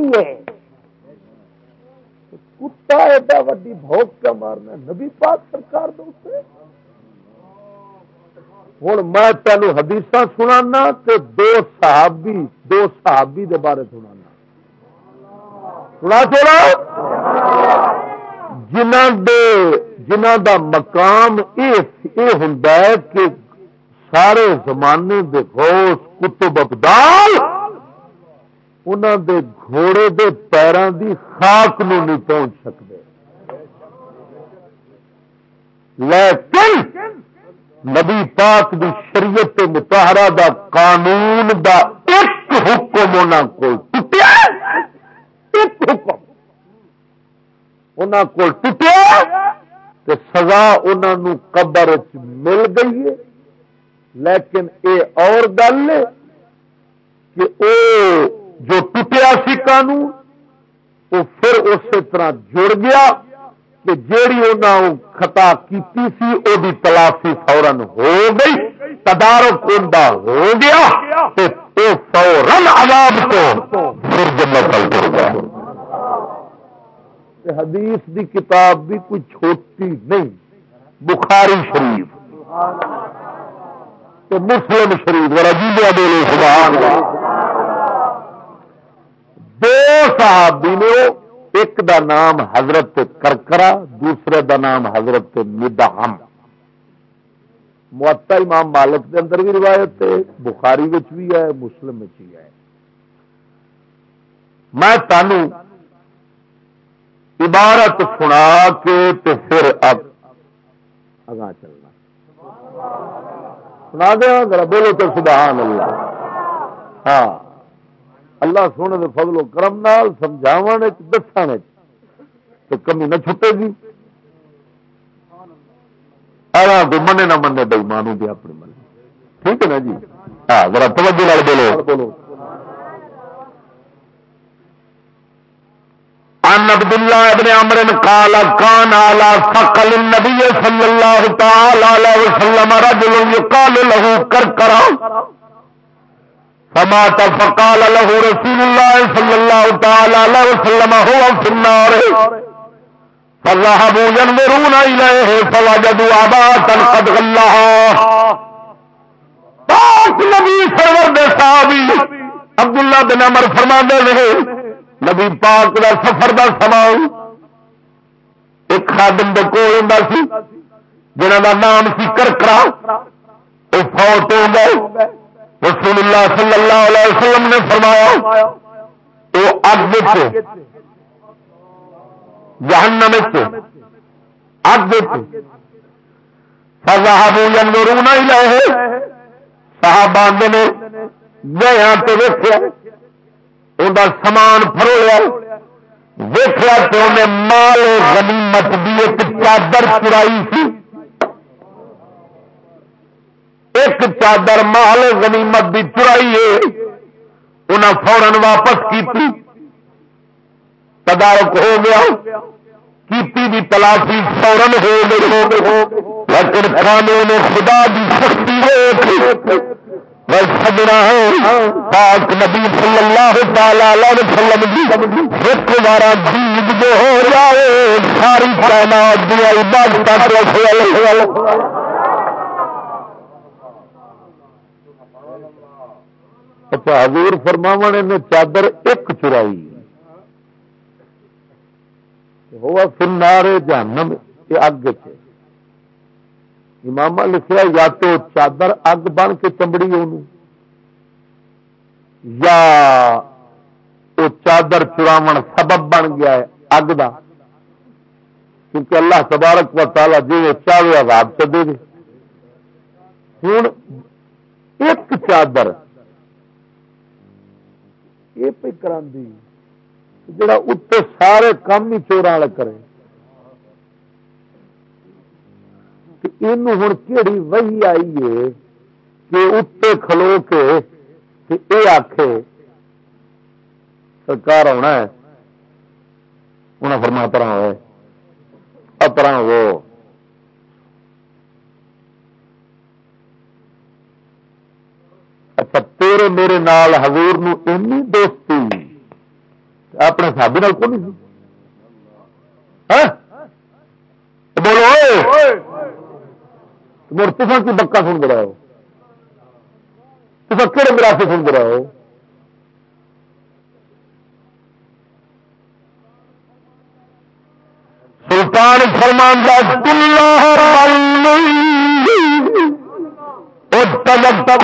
کی ہے کتا ایڈا وڈی بھوک کا مارنا نبی پاک سرکار دوسرے ہوں میں تینوں حدیث سنا تو دو صحابی دو صحابی دے بارے سنا سنا چوڑا جنہ دے جنہ دا مقام یہ ہوں کہ سارے زمانے دے غوث کتب ابدال انہوں دے گھوڑے دے پیروں دی خاک نو نہیں پہنچ سکتے لیکن نبی پاک دی شریعت متحرہ دا قانون دا ایک حکم انہوں کو ٹوٹیا۔ ایک حکم۔ انہوں کو ٹوٹیا تو سزا انہوں قبر مل گئی ہے۔ لیکن اے اور گل کہ او جو ٹوٹیا سی قانون، وہ پھر اسی طرح جڑ گیا کہ جیڑی انہوں خطا کیتی سی، او دی تلافی فورن ہو گئی، تدارک اندا ہو گیا تو فورن عذاب کو پھر جنت کر گیا۔ حدیث دی کتاب بھی کوئی چھوٹی نہیں، بخاری شریف۔ مسلم شریف رجیلیا بولے سبحان دو صحابی نے ایک دا نام حضرت کرکرا دوسرے دا نام حضرت مدہم معطا امام مالک کے اندر بھی روایت ہے، بخاری وچ بھی ہے، مسلم وچ بھی ہے۔ میں تمہوں عبارت سنا کے تے پھر اب اگاں چلنا۔ سنا دیا ذرا، بولو تو سبحان اللہ۔ ہاں۔ اللہ سونے دے فضل و کرم نال سمجھاو دس تو کمی نہ چھٹے جی۔ گی کوئی منے نہ منے بھائی مانو بھی اپنی من ٹھیک ہے نا جی؟ ہاں ذرا توجہ لال بولو۔ بولو عن عبد الله بن عمرو قال كان على ثقل النبي صلى الله تعالى عليه وسلم رجل يقال له كركرا فمات فقال له رسول الله صلى الله تعالى عليه وسلم، هو في النار. فذهبوا ينظرون إليه، فوجدوا عباة قد غلها. پاک نبی سرور دے صحابی عبداللہ بن عمر فرما دے رہے نبی پاک دا سفر دا سامان ایک خادم دے کول ہوں سی جنہ دا نام سی کرکرا وہ فوت ہو گئے رسول اللہ صلی اللہ علیہ وسلم نے فرمایا وہ اگ جہنم اگ صاحب رونا ہی لائے صاحب نے گیا تو ویسے ان سامان فرویا ویخیا تو انہیں مال غنیمت کی ایک چادر چرائی سی۔ ایک چادر مال غنیمت کی چرائی ہے۔ انہیں فورن واپس کی تدارک ہو گیا۔ کیتی بھی تلاشی فورن ہو گئی۔ ہو لیکن کھانے نے خدا کی سختی ہو سجنا پاک نبی صلی اللہ تعالی وسلم جی، ایک بار جیت جو ہو جائے، ساری کائنات دیا عبادت اچھا حضور فرماوا نے چادر ایک چرائی۔ ہوا فنارے جہنم، یہ اگ چ امام لکھا یا تو چادر اگ بن کے چمڑی ان یا وہ چادر چراو سبب بن گیا ہے اگ دا۔ کیونکہ اللہ تبارک و تعالی جی چاہے آزاد چ دے ہوں ایک چادر یہ پہ کرا جڑا اتنے سارے کام ہی چورا والے کرے ہوں کہڑی وہی آئی ہے کہ اتنے کھلو کے یہ آخ سرکار آنا ہے انہیں فرما طرح ہوئے اپنا وہ اچھا تیرے میرے نال حضور نو اینی دوستی اپنے سابی کو نہیں سی ہاں؟ بولو مر تصا کی بکا سن رہے ہو۔ تصا کہڑے گراسے سن رہے ہو؟ سلطان فرمان تب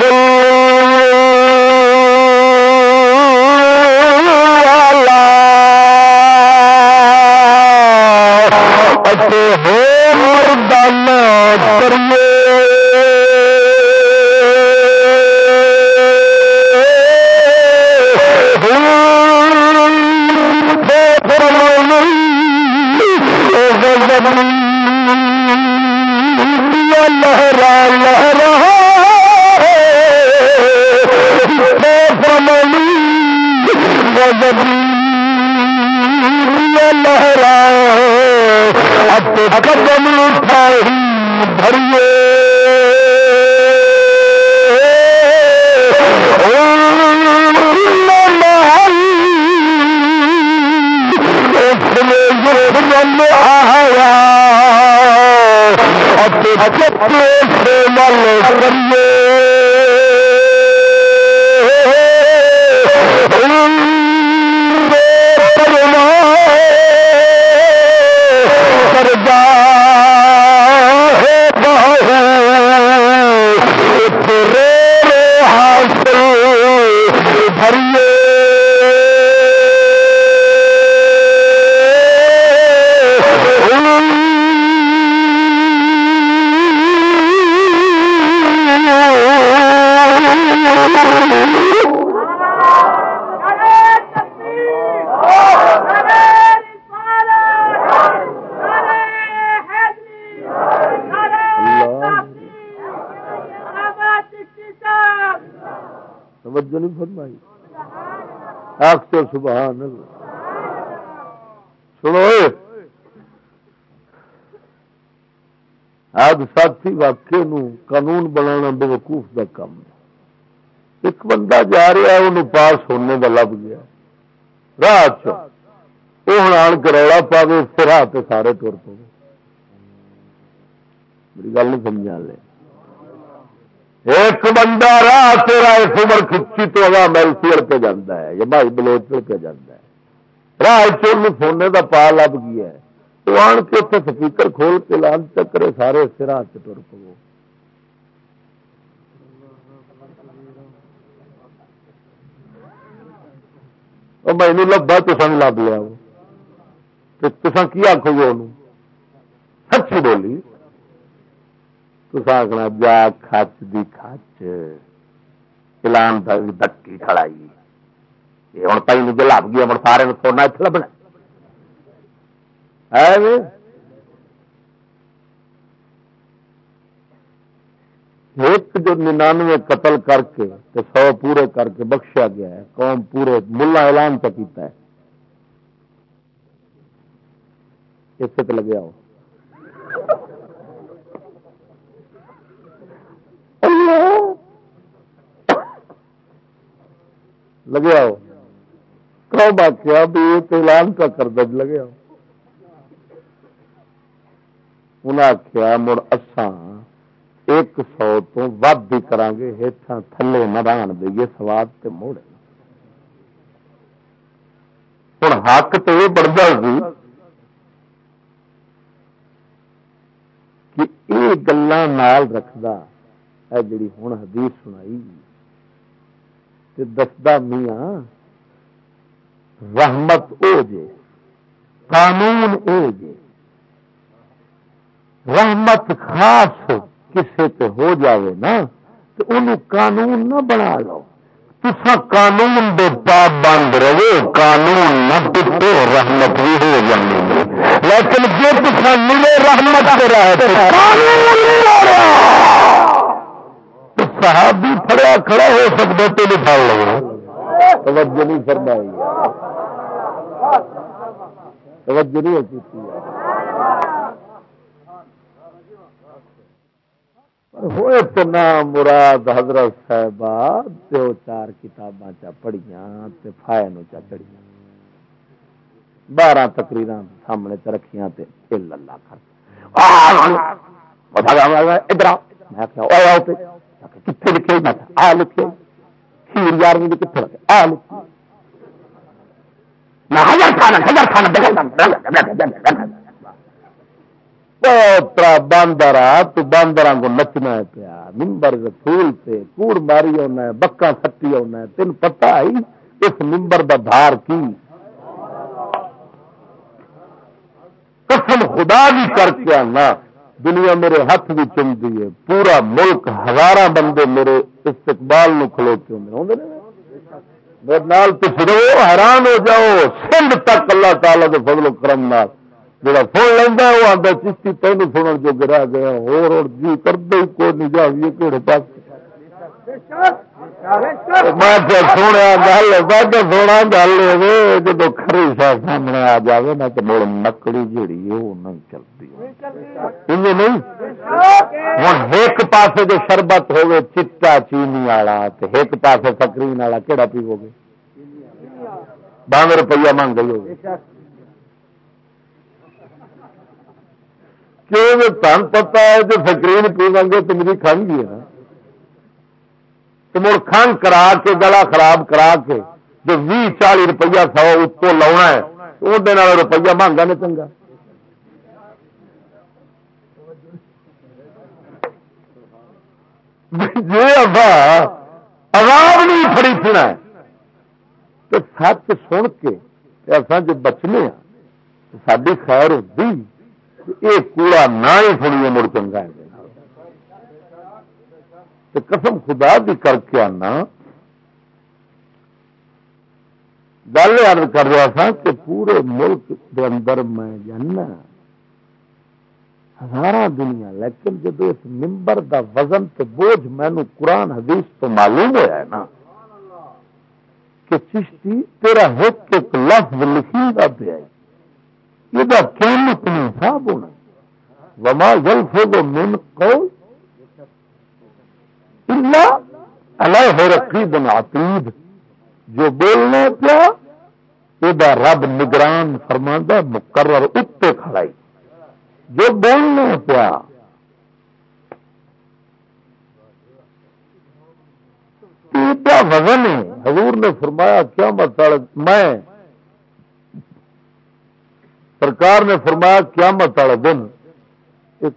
کا سبحان اللہ۔ سنو آج ساتھی واقعے قانون بنا بے وقوف کا کام ایک بندہ جا رہا ہے انہوں پاس ہونے کا لب گیا۔ راہ وہ ہوں آن کروڑا پا گئے پھر ہاتھ سارے تر پو۔ میری گل نہیں سمجھا لے۔ ایک بندہ راہ تیرا ایک عمر کھچی تو اگا میل سیڑ پہ جانا ہے، یا بھائی بلوچ پہ جانا ہے۔ راہ چل سونے کا پا لب گیا ہے۔ تو آن کے اتنے سپیکر کھول کے لان چکرے سارے اس راہ سے تر پو مینو لبا تو سن لب لیا تو کی آخو گے انہوں؟ سچی بولی۔ آخنا جا کچ دی کچ چلان دکی کھڑائی۔ یہ ہوں پی مجھے لب گیا ہوں سارے سونا اتنے لبنا۔ جی؟ ایک جو ننانوے قتل کر کے سو پورے کر کے بخشیا گیا ہے، قوم پورے ملا اعلان تک ہے۔ اسے تو لگیا ہو لگیا ہو۔ کب آخیا بھی یہ اعلان کا کردہ لگیا ہو۔ انہیں آخیا مڑ اسان ایک سو تو ود بھی کرا گے ہیٹھا تھلے مران دئیے سواد تے موڑے۔ ہوں حق تو یہ بڑھتا سی کہ یہ گلان رکھتا ہے جڑی ہوں حدیث سنائی۔ دستا میاں رحمت او جے، قانون او جے۔ رحمت خاص کسے تے ہو جاوے نا، تو انہوں قانون نہ بنا لو۔ تسا قانون دے پاپ بند رہے قانون نہ پٹو رحمت بھی ہو جانی لیکن جو تسا ملے رحمت سے رہے صحابی پڑیا کھڑا ہو سکتا تو نہیں پڑ لگا توجہ نہیں فرمائی توجہ نہیں ہوتی ہوئے تو نہ مراد حضرت صاحب دو چار کتاباں چا پڑھیاں تے فائن چا چڑھیاں بارہ تقریر سامنے چ رکھیاں اللہ کر ادھر میں کتنے لکھے میں آ لکھے کھیر یار مجھے کتنے لگے آ لکھے باندر تو باندر کو نچنا پیا ممبر رسول سے کوڑ ماری ہونا ہے بکا سٹی ہونا ہے تین پتا ہی اس ممبر دا دھار کی قسم خدا بھی کر کے آنا دنیا میرے ہاتھ بھی چمتی ہے پورا ملک ہزار بندے میرے استقبال نو کھلوتے ہوں میرے نال تو پھر حیران ہو جاؤ، سندھ تک اللہ تعالیٰ کے فضل و کرم نال۔ جڑا سن لینا وہ آتا چشتی تین سنن جو گرا گیا ہو جی کرتے ہی کوئی نہیں جائیے کہڑے پاس میں سونا گل سونا گل جب خری شاید سامنے آ جائے نا تو مڑ نکڑی جیڑی ہے وہ نہیں چلتی نہیں ہوں ایک پاس جو شربت ہوگی چٹا چینی والا ایک پاس سکرین والا کہڑا پیو گے بانگ روپیہ مانگ گئی ہوگی کیوں تن پتا ہے جو سکرین پیو گے تو میری کھان گی ہے نا تو مڑ کھان کرا کے، گلا خراب کرا کے، جو بھی چالی روپیہ سو اتو لاؤنا ہے وہ روپیہ مانگا نے چنگا۔ جی ابا عوام نہیں فری سنا تو سچ سن کے اصا جو بچنے ہاں ساری خیر ہوتی یہ کوڑا نہ ہی سنیے مڑ چنگا ہے۔ تو قسم خدا بھی کر کے آنا۔ گل ارد کر رہا تھا کہ پورے ملک کے اندر میں جانا ہزار دنیا، لیکن جب اس ممبر دا وزن تو بوجھ مینو قرآن حدیث تو معلوم ہوا ہے نا کہ چشتی تیرا ایک ایک لفظ لکھی کا پیا یہ قیمت نہیں حساب ہونا۔ وما جل فو من قول اللہ رقیب عتید جو بولنا پیا یہ رب نگران فرما مقرر اتنے کھڑائی جو بولنا پیا وزن ہے؟ حضور نے فرمایا، کیا مطلب؟ میں، سرکار نے فرمایا، کیا مطلب؟ دن ایک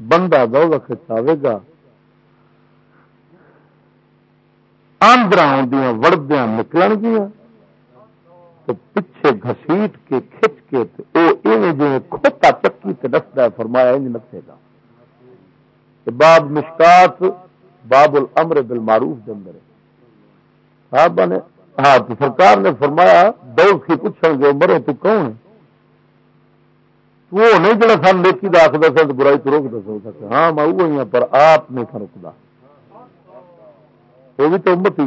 بندہ دو چاہے گا آندرا آدی وڑدیا نکل گیا تو پیچھے گسیٹ کے، کھچ کے وہ جی کھوتا چکی تے نستا فرمایا انج نسے گا۔ باب مشکات باب الامر بالمعروف دے اندر صاحب نے ہاں تو سرکار نے فرمایا دوڑ کی پوچھیں گے مرے تو کون ہے؟ وہ نہیں جڑا سن نیکی دا آخر سن برائی تو روک دس ہاں میں وہی ہوں پر آپ نہیں تھا رکتا وہ بھی تو امت ہی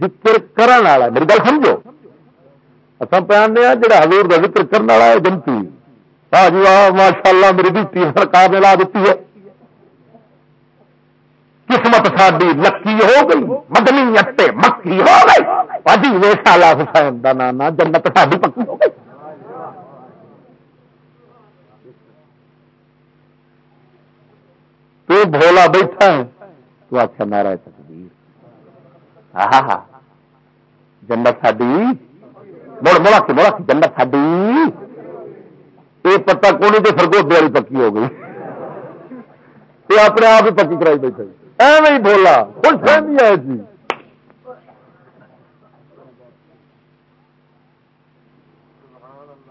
ذکر کرن والا میری گل سمجھو اصل پہننے ہاں جا ہزور کا ذکر کرنے والا ہے جنتی ہاں جی واہ ماشاء اللہ میری ڈیوٹی سرکار نے لا دیتی ہے قسمت ساری لکی ہو گئی مدنی اٹے مکی ہو گئی اجی وے سالا حسین کا نانا جنت ساری پکی ہو گئی تو بھولا بیٹھا ہے تو آخر نارا تقدیر۔ ہاں ہاں جنت ساڈی۔ مڑ مڑا کے مڑا جنت ساڈی۔ یہ پتا کونی تو فرگوتے والی پکی ہو گئی۔ یہ اپنے آپ ہی پکی کرائی بیٹھے۔ ایویں ہی بولا۔ خوش فہمی ہے جی۔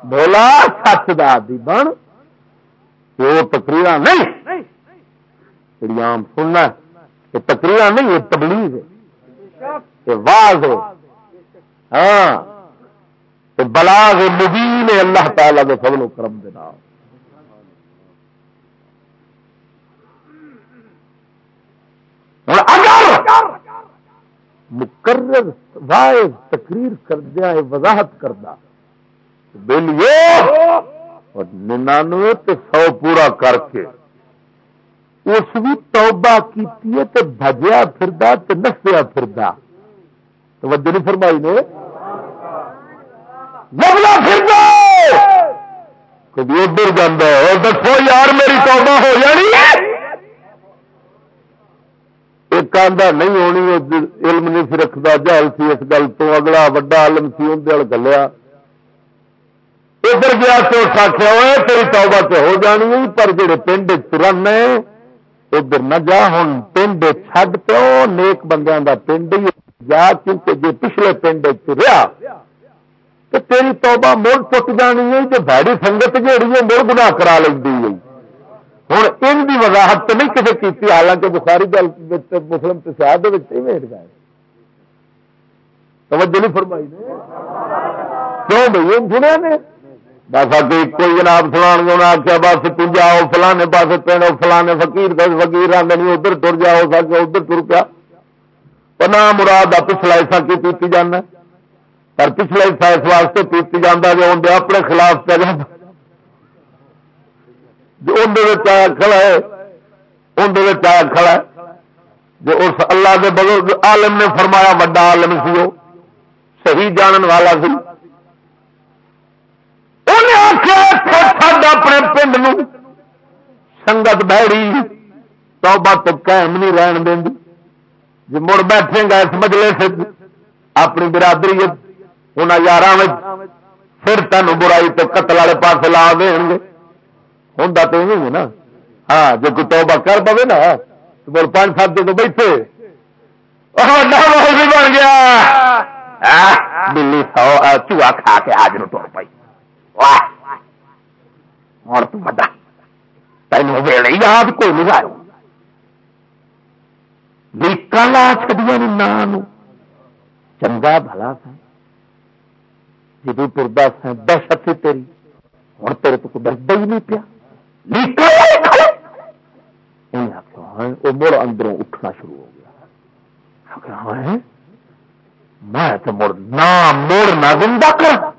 بولا، سچ دی بن۔ وہ تقریر نہیں۔ عام سننا ہے۔ یہ تقریر نہیں، یہ تبلیغ ہے۔ یہ واز ہے۔ ہاں۔ تو بلاغ مبین ہے اللہ تعالی کے فضل و کرم دے نام۔ اگر مقرر واحد تقریر کردیا وضاحت کردہ بلیے اور ننانوے سو پورا کر کے اس بھی توبہ کی بجیا پھر نسیا پھر توجہ نہیں فرمائی نے؟ لگنا پھر کبھی ادھر جانا دسو یار میری توبہ ہو جانی ہے؟ ایک آدھا نہیں ہونی علم نہیں سی رکھتا جہل سی اس گل تو۔ اگلا وا علم سی اندر گلیا۔ ادھر گیا تو آخیا ہوا تیری توبہ تو ہو جانی پر جڑے پنڈ چرن ادھر نہ جا ہوں پنڈ چڈ پو نیک بندیاں دا پنڈ ہی جا، کیونکہ جی پچھلے پنڈ چ تو تیری توبہ مڑ ٹوٹ جانی ہے جو بھاڑی سنگت جیڑی ہے مڑ گنا کرا لینی ہے۔ ہوں ان کی وضاحت تو نہیں کسی کی حالانکہ بخاری گل مسلم تشاد ویٹ گئے۔ توجہ نہیں فرمائی کیوں بھائی سنیا نے؟ بس کوئی جناب فلان گنا آخیا بس تم جاؤ، فلانے پاس پہنو فلانے فقیر فقیر آدھے نہیں، ادھر تر جاؤ سکے ادھر تر پیا۔ نہ مراد پچھلا ایسا کی پیتی جانا پر پچھلے حصہ اس واسطے پیتی جانا جو اندر اپنے خلاف پہ جانا جو اندر آیا کھڑا ہے اندر آیا کھڑا ہے۔ جو اس اللہ کے بزرگ عالم نے فرمایا بڑا عالم سی وہ، صحیح جانن والا سی۔ انہیں آخیا اپنے پنڈ سنگت بہڑی توبہ تو قائم نہیں رہن دیں جی مڑ بیٹھے گا اس مجلے سے اپنی برادری ان یار پھر تین برائی تو قتل والے پاس لا دیں گے ہوں تو ہے نا ہاں جی کوئی توبہ کر پے نا تو بول پانچ سات تو بیٹھے بن گیا بلی سو چوہا کھا کے آج نو ٹر پائی اور تو بڑا تین ویڑے یاد کوئی نہیں آئے لیکن لا چڑیا نام چنگا بھلا تھا۔ جدو تردا سا دہشت تیری۔ ہوں تیرے تو ڈردا ہی نہیں پیا۔ وہ مڑ اندروں اٹھنا شروع ہو گیا۔ میں تو مڑ نہ مڑ نہ زندہ کر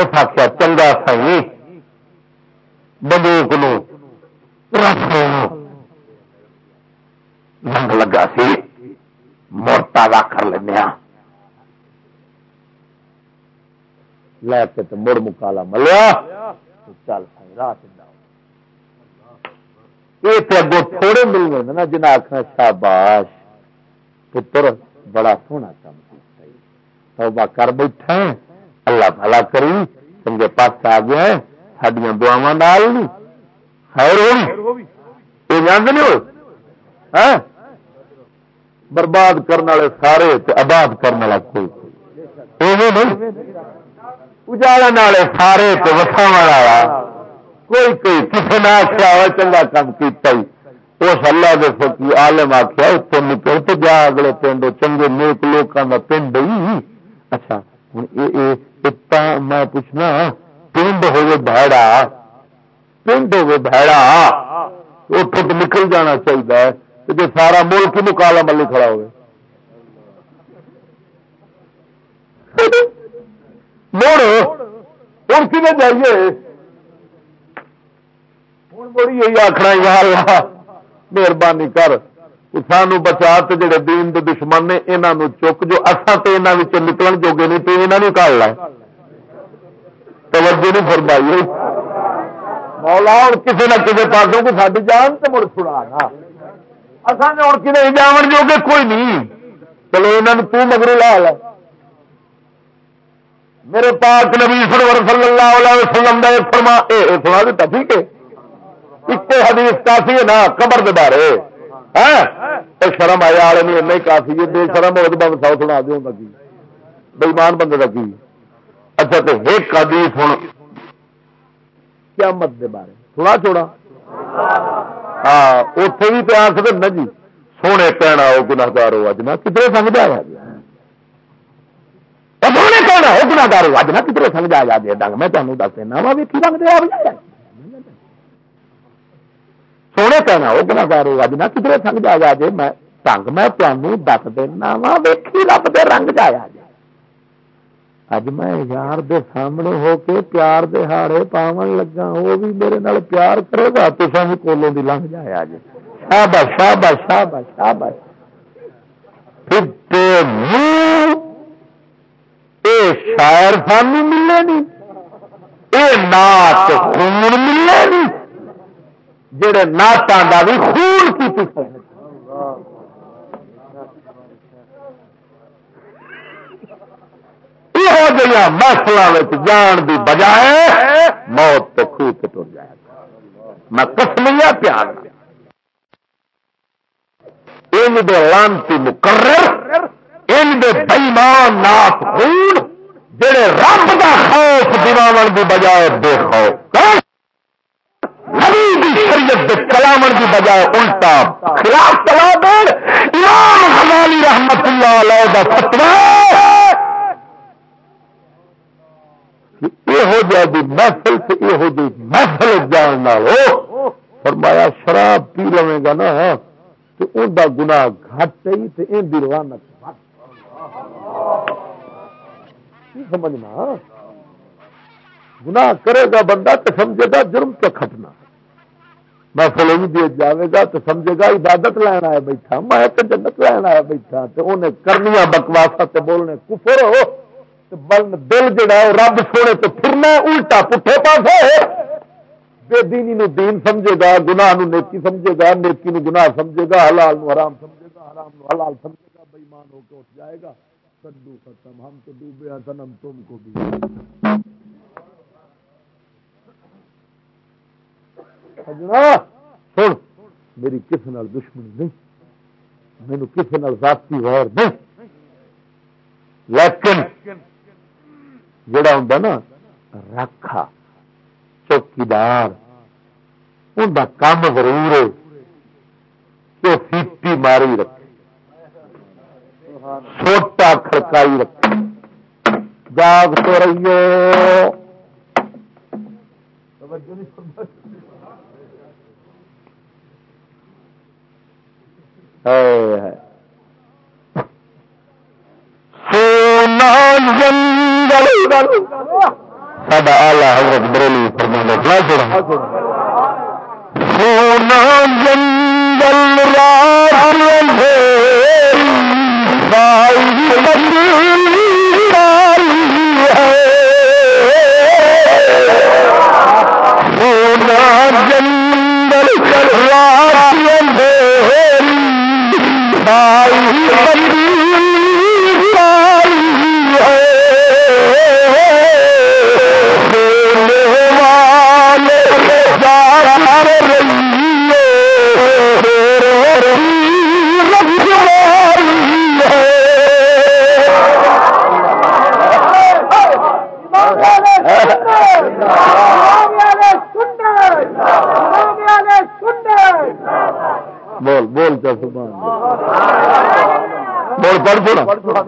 اس آخیا چنگا سی بندوق نو رنگ لگا سی۔ مڑ تازہ کر لینا لے کے تو مڑ مکالا ملیا۔ چل راہ یہ تو اگو تھوڑے مل گئے نا جنہیں آخنا شاباش۔ پتر، بڑا سونا کام توبہ کر بیٹھا اللہ بھلا کری چنگے پاس آ گیا سڈیا دعوا نال خیر ہوئی یہ جانتے نہیں ہو؟ ہاں؟ برباد کرنے والے سارے آباد کرنے والا کوئی اجاڑا والے سارے وساو والا۔ کوئی کوئی کسی نہ آخیا ہوا چنگا کام کیا اس اللہ کے فکی آلم آخیا اتنے نکل تو جا اگلے پنڈ چنگے نیک لوگوں کا پنڈ ہی۔ اچھا ہوں یہ میں پوچھنا پنڈ ہوگی بہڑا پنڈ ہوگی بہڑا اتوں تو نکل جانا چاہیے جی سارا ملک مکالا ملی کھڑا ہوئے مڑ ہوں کھے جائیے ہوں بڑی یہی آخنا یار مہربانی کر سانو بچا تو جڑے دین دے دشمن نے یہاں چک جو اصا تو یہاں نکلن جوگے نہیں تو یہاں کال لا توجہ نہیں فرمائی۔ مولا اور کسی نہ کسی پاسوں کو ساری جان تو مڑ چھڑا اصل نے ہوں کھے جاون جوگے کوئی نہیں۔ چلو یہاں تو مگر لا لا میرے پاک نبی سرور صلی اللہ علیہ وسلم دا ایک فرما اے سنا دیتا، ٹھیک ہے۔ ایک حدیث کافی ہے نا، قبر دے بارے۔ ہاں؟ شرم آیا والے نہیں نہیں کافی ہے، بے شرم ہو تو سو سنا دے کی بےمان بندے کا کی؟ اچھا تو ایک حدیث ہوں۔ قیامت دے بارے۔ سنا چھوڑا۔ ہاں اتے بھی پیار سے نا جی۔ سونے کہنا وہ گناہگار ہو، اج نہ کدھر سمجھا گیا سونے کہنا وہ گناگار اج نہ کدھر سمجھ آ جائے۔ ڈنگ میں تمہیں دس دینا وا، ویکھی رنگ دیا سونے کہنا وہ گناگار اج نہ کدھر سمجھ آ جائے میں ڈنگ میں تمہیں دس دینا وا ویکھی رب دے رنگ جایا جائے اج میں یار دے سامنے ہو کے پیار دے ہاڑے پاون لگا وہ بھی میرے نال پیار کرے گا تو سامنے کولوں دی لنگ جایا جی شاباش شاباش شاباش شاباش پھر منہ شاعر سانو ملے نہیں یہ نات خون ملے نہیں جڑے نعتوں کا بھی خون کی یہ محفل جان دی بجائے موت تو خوہ ٹر جائے۔ میں کسمیا پیار ان دے لانتی مقرر، ان دے بےمان نات خون، جڑے رب دا خوف دلاو دی بجائے بے خوف۔ نبی دی شریعت دے کلامن دی بجائے الٹا خلاف چلا دین امام غزالی رحمت اللہ علیہ دا فتوا یہو جی محفل سے یہو جی محفل جان ہو۔ فرمایا، شراب پی لوے گا نا۔ تو ان کا گنا گھٹ ہی تو ان کی روانت سمجھنا؟ گناہ کرے گا بندہ تو سمجھے گا جرم تو کھٹنا۔ میں فلوی دے جاوے گا تو سمجھے گا عبادت لینا آیا بیٹھا۔ میں تو جنت لینا آیا بیٹھا تو انہیں کرنی بکواسا تے بولنے، کفر ہو بل دل جڑا ہے رب سونے تو پھرنا الٹا پٹھے پاسے۔ بے دینی نو دین سمجھے گا، گناہ نو نیکی سمجھے گا، نیکی نو گناہ سمجھے گا، حلال نو حرام سمجھے گا، حرام نو حلال سمجھے گا بےمان ہو کے اٹھ جائے گا۔ کدو ختم ہم تو ڈوبے ہیں سنم تم کو بھی۔ سن، میری کسی نال دشمنی نہیں مینو کسی نال ذاتی غیر نہیں۔ لیکن جڑا ہوں نا، رکھا، چوکیدار ان کا کام ضرور ہے کہ سیٹی ماری رکھے، سوٹا کھڑکائی رکھے۔ جاگ تو رہیو سونا ساڈا آلہ حضرت بریلی فرمانا سونا جنگل سونا جنگل بول بول کیا سبحان بول پڑھ تھوڑا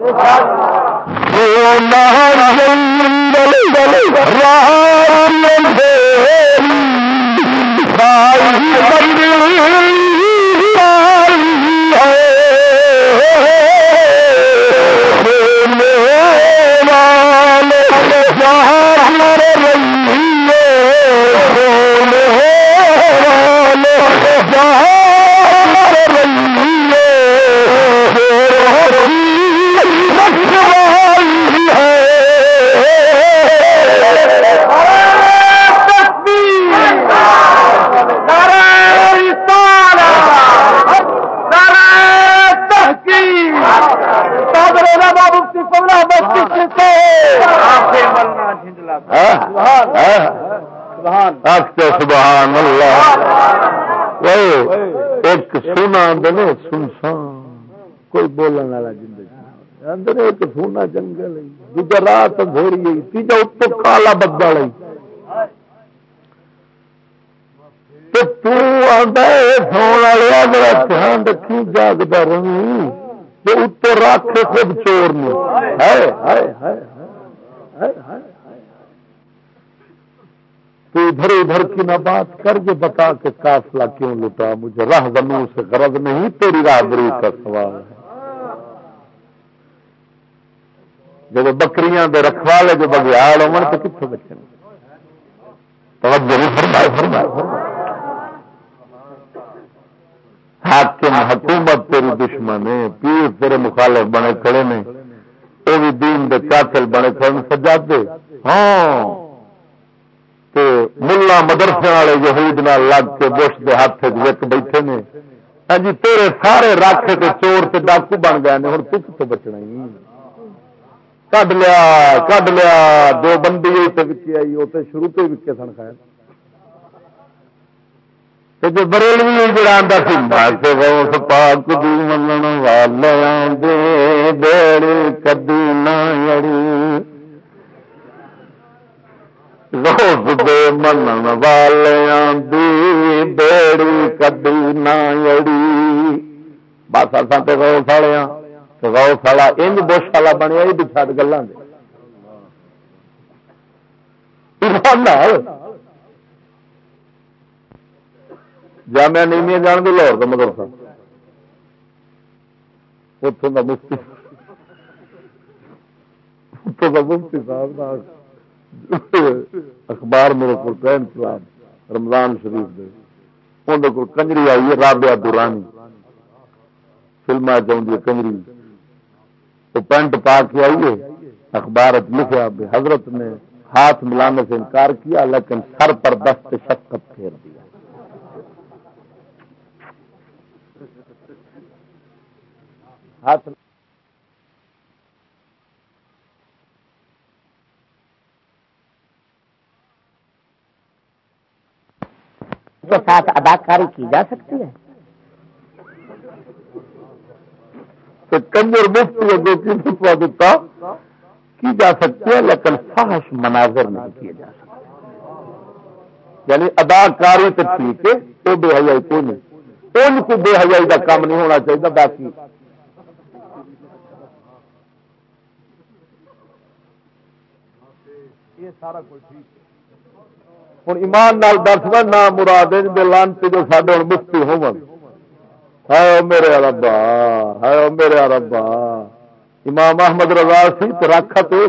کوئی بولنے والا زندگی۔ اندر ایک سونا جنگل دوجا رات گھوڑی تیجا اتو کالا بدل سونے والے دھیان رکھی جاگتا رہی اتو رکھ خود چور نے تو ادھر ادھر کی نہ بات کر کے بتا کہ کافلا کیوں لٹا؟ مجھے راہ بنو سے غرض نہیں، تیری راہبری کا سوال ہے۔ جب بکریاں دے رکھوالے جو بگیال ہو تو کتوں بچے توجہ نہیں فرمائے فرمائے فرمائے حاکم حکومت تیری دشمن ہے، پیر تیرے مخالف بنے کھڑے نے وہ بھی دین دے قاتل بنے کھڑے سن سجادے۔ ہاں۔ ملا مدرسے والے یہود لگ کے بش کے ہاتھ وک بیٹھے نے۔ ہاں جی تیرے سارے رکھ کے چور سے ڈاکو بن گئے ہوں تو کتوں بچنا ہی؟ کڈ لیا کڈ لیا دو بندی آئی وہ تو شروع تو وکے سن خیر جو بریلوی جڑا سی بس پاک دی من والے بیڑی کدی نہ روز دے من والوں دی بیڑی کدی نہ اڑی بس اصا تو رو ساڑے رو سالا، انج بش والا بنیا یہ بچھا گلان دے۔ جامع نیمیا جان گے لاہور کا مدرسہ اتوں کا مفتی۔ اتوں کا مفتی صاحب اخبار میرے کو پہن انقلاب رمضان شریف دے۔ اندر کو کنجری آئی ہے، رابعہ دورانی۔ فلم چاہیے کنجری۔ تو پینٹ پا کے آئیے اخبار لکھا حضرت نے ہاتھ ملانے سے انکار کیا، لیکن سر پر دست شکت پھیر دیا۔ ہاتھ کے ساتھ اداکاری کی جا سکتی ہے؟ تو کنجر مفت لوگوں کی فتوا دیتا کی جا سکتی ہے، لیکن فحش مناظر نہیں کیے جا سکتے۔ یعنی اداکاری تو ٹھیک ہے، تو بے حیائی کوئی نہیں۔ ان کو بے حیائی کا کام نہیں ہونا چاہیے، باقی۔ سارا کچھ ہوں ایمان نال دس نہ مراد لانتی جو سڈے ہوں مفتی ہو میرے ربا ہے میرے ربا امام احمد رضا سی تو رکھا تو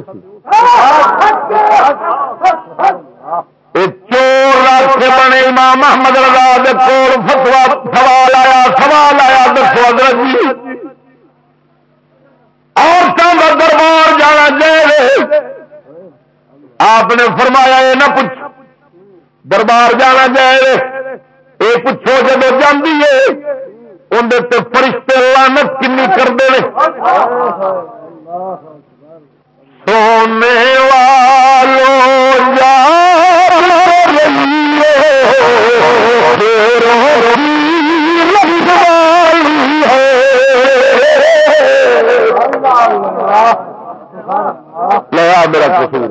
چور رکھ بنے امام احمد رضا کول فتوا سوال آیا سوال آیا، دسو جی۔ عورتوں کا دربار جانا چاہیے آپ نے فرمایا یہ نہ پوچھ۔ دربار جانا جائے یہ پوچھو جب جاتی ہے اندر فرشتے لانت کنی کرتے ہیں سونے والو لیا میرا قصور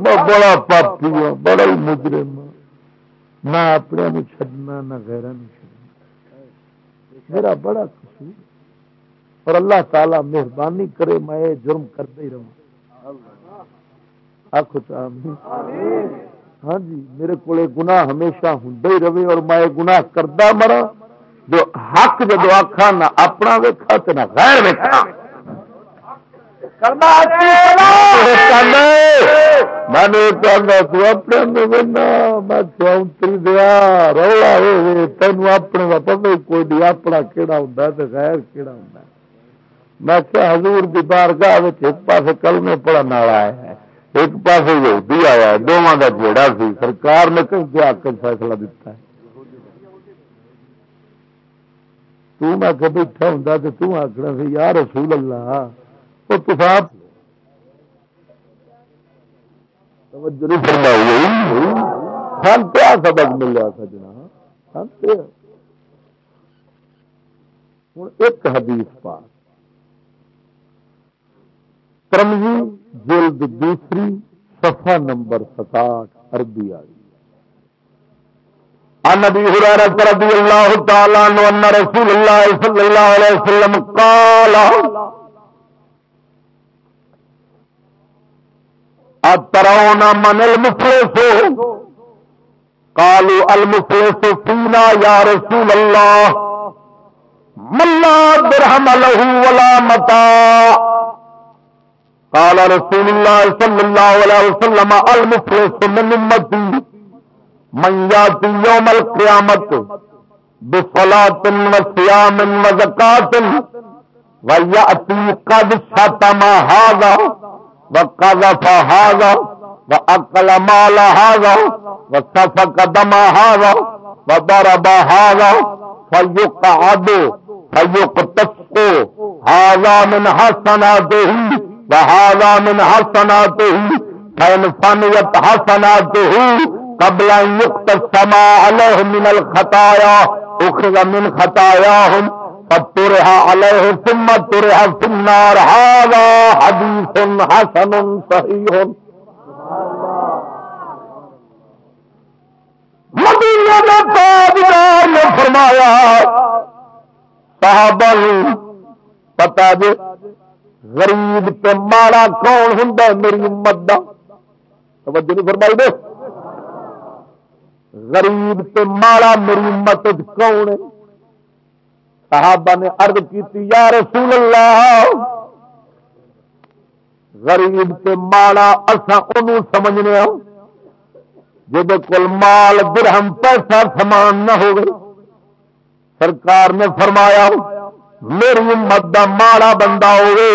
بڑا پاپی ہوں، بڑا ہی مجرم نہ اپنے چڈنا نہ گہرا چڈنا میرا بڑا قصور اور اللہ تعالی مہربانی کرے میں جرم کرتے ہی رہوں۔ آخو ہاں جی میرے کو گناہ ہمیشہ ہوں ہی رہے اور میں گنا کرتا مرا جو حق جدو آخا نہ اپنا ویکھا تو نہ غیر ویکھا۔ ویکا دیا رولا اپنے پتا کوئی نہیں اپنا کہڑا ہوں غیر کہڑا ہوں میں کیا حضور بارگاہ ایک پاس کلمے پڑھنے والا ہے ایک پاس یہودی آیا دونوں کا جوڑا سی سرکار نے آ کر فیصلہ دیتا ہے تو میں بیٹھا ہوں تو آخنا سی یا رسول اللہ کیا سبق مل رہا سجنا ہوں، ایک حدیث پاس ترمزی جلد دوسری، صفحہ نمبر ستاٹ اربی آئی۔ عن ابي هريره رضي الله تعالى عنه ان رسول الله صلى الله عليه وسلم قال اترون من المفلس. قالوا المفلس فينا يا رسول الله. من لا درهم له ولا متاع قال رسول الله صلى الله عليه وسلم، المفلس من امتي. من ياتي يوم القيامه بصلاه وصيام وزكاه قد شتم هذا. وقذف هذا وأكل مال هذا وسفك دم هذا وضرب هذا فيقعد فيقتص. هذا من حسناته وهذا من حسناته. فإن فنيت حسناته قبل أن يقتص ما عليه من الخطايا أخذ من خطاياهم. ترہا علیہ ثم ترہا في النار. هذا حدیث حسن صحیح مدینہ میں تاجدار نے فرمایا، صحابہ پتا جی غریب تے ماڑا کون ہوں میری امت دا؟ توجہ نہیں فرمائی دے۔ غریب تے ماڑا میری امت کون ہے؟ صحابہ نے عرض کی یا رسول اللہ، غریب سے ماڑا اصا ان سمجھنے جب کل مال، درہم، پیسہ، سامان نہ ہو سرکار نے فرمایا، میری امت دا ماڑا بندہ ہوے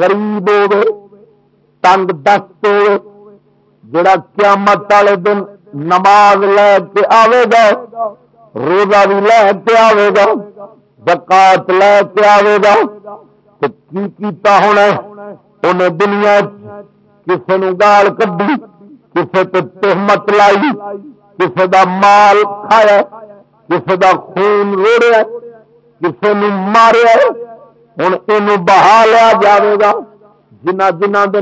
غریب ہوے تنگ دست ہوے جڑا قیامت والے دن نماز لے کے آئے گا روزہ بھی لے کے آئے گا زکات لے کے آئے گا۔ تو کی کیتا ہونا انہیں دنیا کسی نے گال کھی کسی پہ تہمت لائی کسی دا مال کھایا کسی دا خون روڑیا کسی نے ماریا۔ ہوں یہ بہا لیا جائے گا۔ جنہ جنہ دے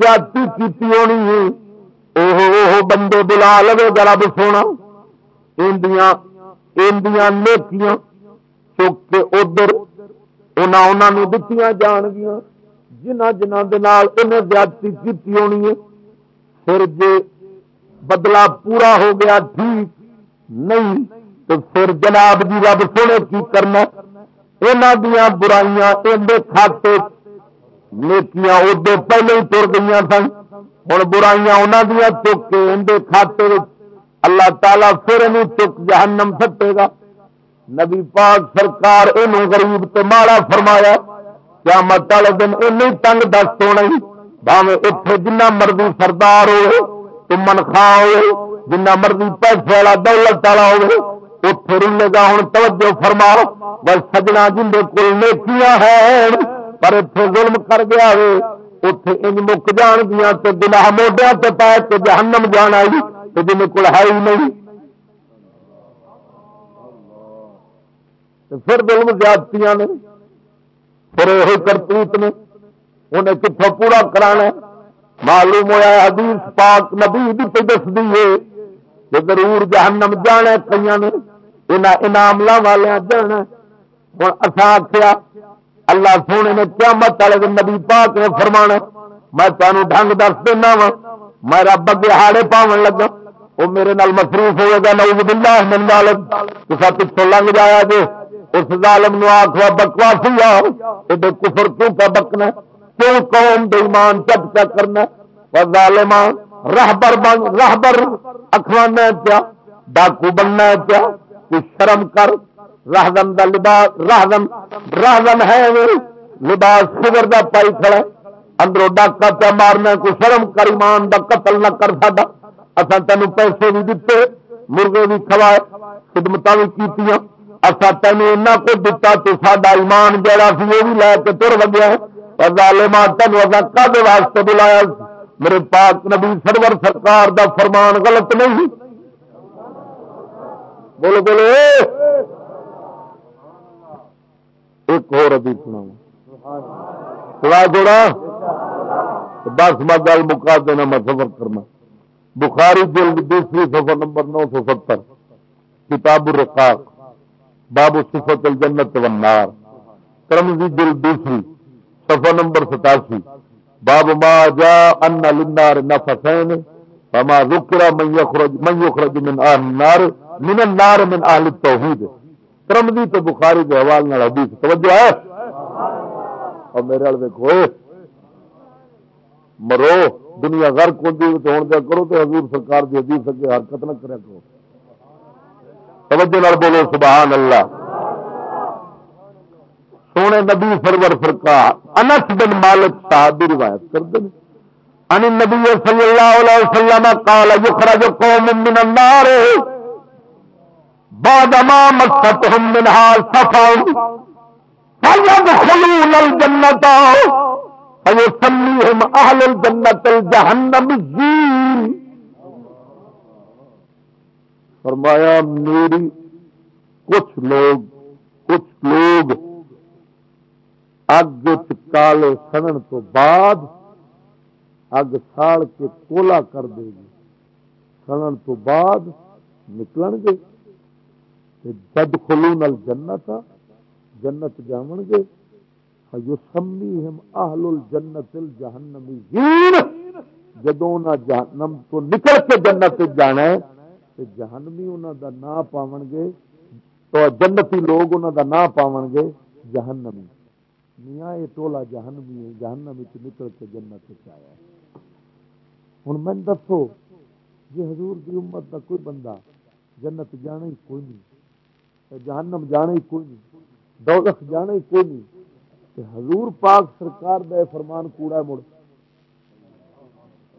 زیادتی کی ہونی ہے بندے بلا لو گا رب سونا۔ اندیاں نیکیاں چک کے ادھر انہوں دتی جان گیا جنہ جنہ انہیں زیادتی کی ہونی ہے پھر جی بدلا پورا ہو گیا ٹھیک نہیں تو پھر جناب جی رب سونے کی کرنا یہاں دیا برائیاں اندر کھاتے نیکیاں ادو پہلے ہی تر گئی سن ہوں برائیاں انہوں دیا چک کے اندر کھاتے اللہ تعالیٰ پھر چک جہنم سٹے گا۔ نبی پاک سرکار یہ غریب تو ماڑا فرمایا کیا مت والے دن این تنگ دست ہونا بھاوے اتنے جنہ مرضی سردار ہو تمن خاں ہو جنہ مرضی پیسے والا دولت والا ہو اتے رلے گا ہوں توجہ فرما، بس سجنا جن کو نیکیاں ہیں، پر اتنے ظلم کر گیا ہے اتے انج مک جان گیا تو گناہ موڈیا تو پا کے جہنم جانا تو جن کو ہے ہی نہیں پھر ظلم زیادتیاں نے؟ پھر یہ کرتوت نے انہیں کتوں پورا کرانا معلوم ہوا حدیث پاک نبی بھی پہ دس دی ہے کہ ضرور جہنم جانا کئی نے۔ انہیں انعام والے جانا ہوں اصا آخیا اللہ سونے نے قیامت والے نبی پاک نے فرمانا میں تمہیں ڈنگ دس دینا وا، میں رب اگے ہاڑے پاون لگا۔ وہ میرے نال مصروف ہوئے گا، نعوذ باللہ من ظالم کسا پچھو لنگ جایا جے اس ظالم نو آخوا بکواسی آؤ یہ کفر کیوں کا بکنا؟ کیوں قوم دے ایمان چپ چا کرنا؟ اور ظالمان رہبر بن، رہبر اخوانا پیا ڈاکو بننا پیا تو شرم کر۔ راہدن دا لباس راہدن راہدن ہے لباس سگر دا پائی کھڑا اندروں ڈاکا پیا مارنا کوئی شرم کر، ایمان دا قتل نہ کر سا اصا تین پیسے بھی دیتے مرغے بھی کھوائے خدمت بھی کی اصا تین کو دتا تو سڈا ایمان جڑا سی وہ بھی لے کے تر وگیا تین اصا کد واسطے بلایا میرے پاک نبی سرور سرکار دا فرمان غلط نہیں بولو بولو۔ ایک اور ابھی سنا تھوڑا تھوڑا بس میں گل مکا دینا میں سفر کرنا۔ بخاری جلد دوسری سفر نمبر نو سو ستر، کتاب الرقاق، باب صفت الجنت والنار۔ کرمزی جلد دوسری سفر نمبر ستاسی، باب ما جا ان للنار نفسین، فما ذکر من یخرج من یخرج من اهل النار، من النار من اهل التوحید۔ کرمزی تو بخاری کے حوالے نال حدیث، توجہ ہے؟ اور میرے ال دیکھو مرو، دنیا غرق ہوتی تو دیا کرو تو حضور سرکار کی حدیث اگے حرکت نہ کریا کرو۔ توجہ نال بولو، سبحان اللہ۔ سونے نبی سرور فرقار انس بن مالک صاحب روایت کر دیں ان النبی صلی اللہ علیہ وسلم قال، یخرج قوم من النار۔ بعد ما مستهم منها صفا، فيدخلون الجنة۔ فيسميهم أهل الجنة الجهنم فرمایا، میری کچھ لوگ کچھ لوگ اگ کالے سڑن تو بعد اگ ساڑ کے کولا کر دے گی۔ سڑن تو بعد نکل گے جد خلو نل جنت جنت جامن گے۔ سمی ہم آہل جنت جہنمی جدو جہنم تو نکل کے جنت جانا ہے جہنمی انہوں دا نام پاون گے، تو جنتی لوگ انہوں دا نام پاون گے جہنمی. میاں یہ ٹولا جہنمی ہے، جہنم نکل کے جنت آیا ہوں میں دسو جی حضور دی امت کا کوئی بندہ جنت جانا ہی کوئی نہیں، جہنم جانا ہی کوئی نہیں دولت جانا ہی کوئی نہیں حضور پاک سرکار دے فرمان کوڑا مڑ۔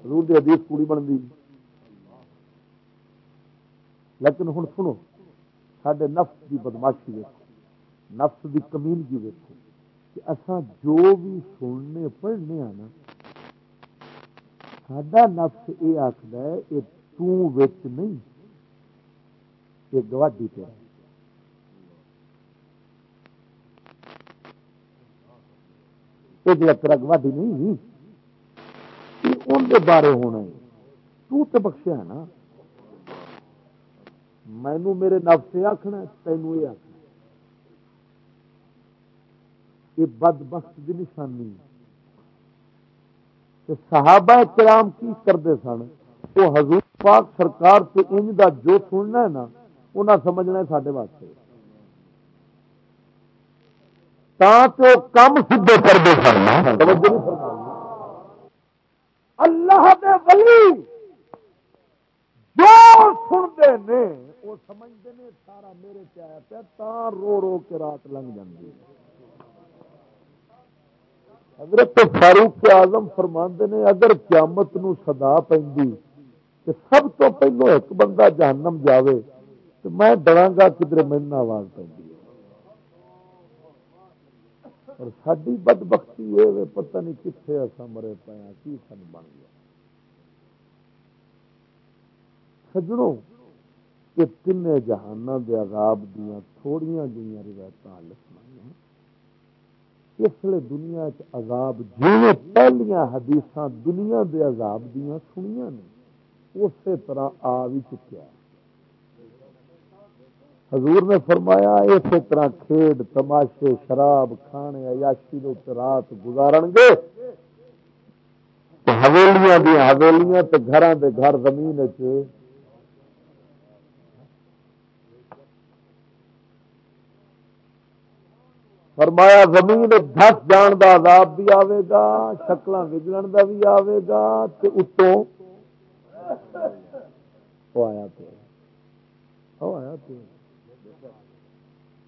حضور دی حدیث کوڑی بن دی۔ لیکن ہوں سنو سڈے نفس کی بدماشی ویکو نفس کی کمینگی ویکو کہ اصا جو بھی سننے پڑھنے نا سڈا نفس یہ آخر یہ تچ نہیں یہ گواڈی پہ یہ جا تیرا گواڈی نہیں ان بارے ہونا ہے تو بخشیا نا مینو میرے نفس آخنا تینوں یہ آخنا یہ بد بخت کی نشانی صحابہ کرام کی کرتے سن وہ حضور پاک سرکار سے انج دا جو سننا ہے نا انہیں سمجھنا ہے سارے واسطے تو کم سیدے کرتے سن اللہ دے ولی جو سنتے ہیں وہ سمجھتے ہیں سارا میرے سے آیا پیا رو رو کے رات لنگ جاتی حضرت فاروق آزم فرماندے نے، اگر قیامت نو صدا پی سب تو پہلو ایک بندہ جہنم جاوے، تو میں ڈرا گا کدھر میرے آواز پہ اور ساری بد بختی یہ پتہ نہیں کتنے اصا مرے پایا ہاں، کی سن بن گیا؟ سجڑوں یہ تین جہانوں کے عذاب دیا تھوڑیاں جہاں روایت لکھنا اس لیے دنیا عذاب جی پہلیاں حدیث دنیا دے عذاب دیا سنیا نے اسی طرح آ بھی چکیا حضور نے فرمایا، اسی طرح کھیڈ، تماشے، شراب، کھانے، عیاشی رات گزار گے۔ حویلیاں دیا حویلیاں تو گھر دے گھر زمین چ فرمایا، زمین دس جان دا عذاب بھی آئے گا شکل بگڑ کا بھی آئے گا اتوں آیا پہ آیا پہ